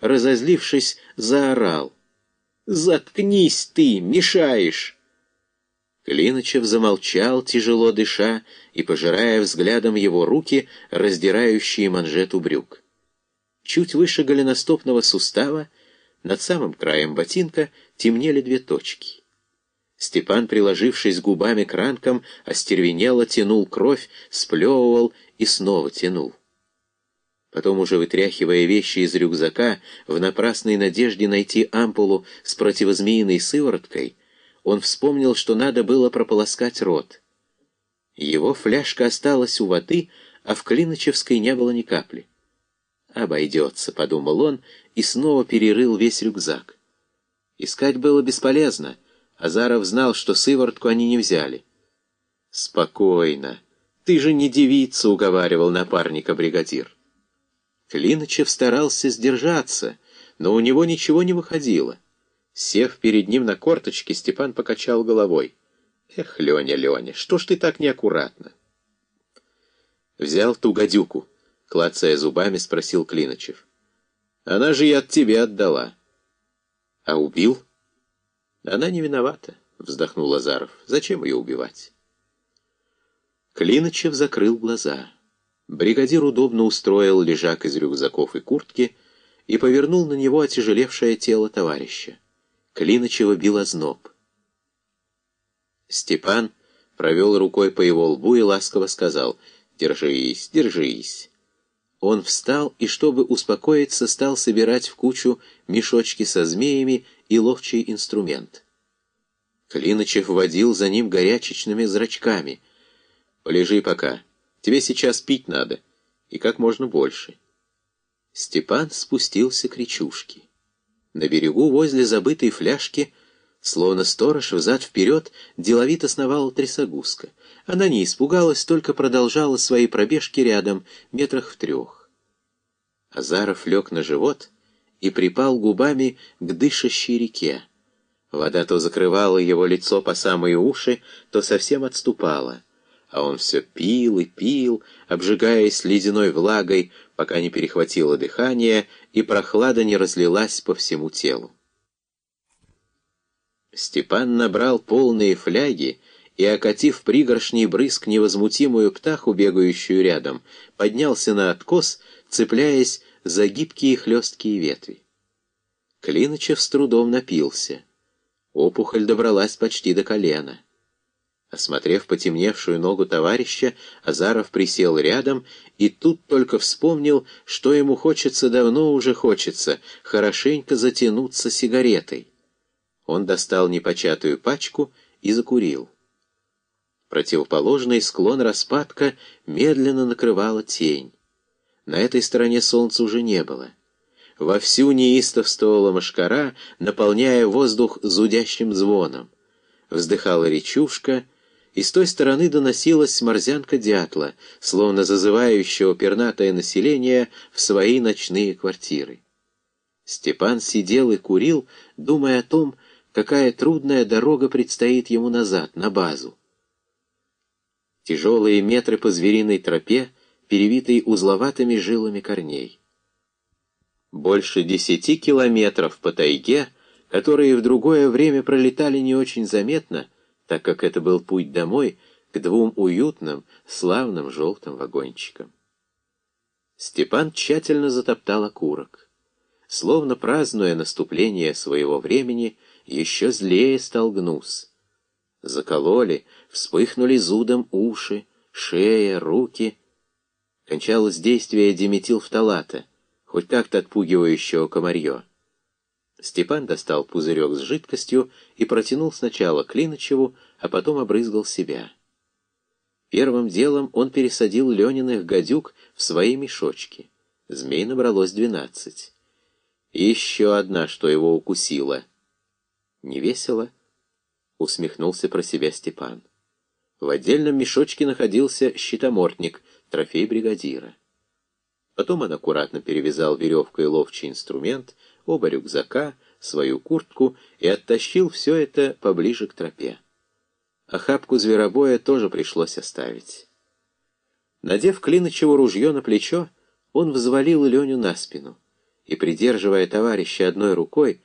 разозлившись, заорал. «Заткнись ты, мешаешь!» Клиночев замолчал, тяжело дыша, и пожирая взглядом его руки, раздирающие манжету брюк. Чуть выше голеностопного сустава, над самым краем ботинка, темнели две точки. Степан, приложившись губами к ранкам, остервенело тянул кровь, сплевывал и снова тянул. Потом, уже вытряхивая вещи из рюкзака, в напрасной надежде найти ампулу с противозмеиной сывороткой, он вспомнил, что надо было прополоскать рот. Его фляжка осталась у воды, а в Клиночевской не было ни капли. «Обойдется», — подумал он, и снова перерыл весь рюкзак. Искать было бесполезно. Азаров знал, что сыворотку они не взяли. «Спокойно. Ты же не девица», — уговаривал напарника бригадир. Клиночев старался сдержаться, но у него ничего не выходило. Сев перед ним на корточки, Степан покачал головой. «Эх, Леня, Леня, что ж ты так неаккуратно?» Взял ту гадюку. Клацая зубами, спросил Клиночев. «Она же и от тебя отдала». «А убил?» «Она не виновата», — вздохнул Лазаров. «Зачем ее убивать?» Клиночев закрыл глаза. Бригадир удобно устроил лежак из рюкзаков и куртки и повернул на него отяжелевшее тело товарища. Клиночева бил озноб. Степан провел рукой по его лбу и ласково сказал «Держись, держись». Он встал и, чтобы успокоиться, стал собирать в кучу мешочки со змеями и ловчий инструмент. Клиночев водил за ним горячечными зрачками. «Полежи пока. Тебе сейчас пить надо. И как можно больше». Степан спустился к речушке. На берегу возле забытой фляжки, словно сторож взад-вперед, деловито сновала трясогузка. Она не испугалась, только продолжала свои пробежки рядом, метрах в трех. Азаров лег на живот и припал губами к дышащей реке. Вода то закрывала его лицо по самые уши, то совсем отступала. А он все пил и пил, обжигаясь ледяной влагой, пока не перехватило дыхание и прохлада не разлилась по всему телу. Степан набрал полные фляги и, окатив пригоршней брызг невозмутимую птаху, бегающую рядом, поднялся на откос, цепляясь за гибкие хлесткие ветви. Клиночев с трудом напился. Опухоль добралась почти до колена. Осмотрев потемневшую ногу товарища, Азаров присел рядом и тут только вспомнил, что ему хочется, давно уже хочется, хорошенько затянуться сигаретой. Он достал непочатую пачку и закурил. Противоположный склон распадка медленно накрывала тень. На этой стороне солнца уже не было. Вовсю неистовствовала мошкара, наполняя воздух зудящим звоном. Вздыхала речушка, и с той стороны доносилась морзянка дятла, словно зазывающего пернатое население в свои ночные квартиры. Степан сидел и курил, думая о том, какая трудная дорога предстоит ему назад, на базу. Тяжелые метры по звериной тропе, перевитой узловатыми жилами корней. Больше десяти километров по тайге, которые в другое время пролетали не очень заметно, так как это был путь домой к двум уютным, славным желтым вагончикам. Степан тщательно затоптал окурок. Словно празднуя наступление своего времени, еще злее стал гнус. Закололи, вспыхнули зудом уши, шея, руки. Кончалось действие диметилфталата, хоть как-то отпугивающего комарье. Степан достал пузырек с жидкостью и протянул сначала Клиночеву, а потом обрызгал себя. Первым делом он пересадил Лениных гадюк в свои мешочки. Змей набралось двенадцать. Еще одна, что его укусила. «Не весело?» — усмехнулся про себя Степан. В отдельном мешочке находился щитомортник, трофей бригадира. Потом он аккуратно перевязал веревкой ловчий инструмент, оба рюкзака, свою куртку и оттащил все это поближе к тропе. Охапку зверобоя тоже пришлось оставить. Надев Клинычеву ружье на плечо, он взвалил Леню на спину и, придерживая товарища одной рукой,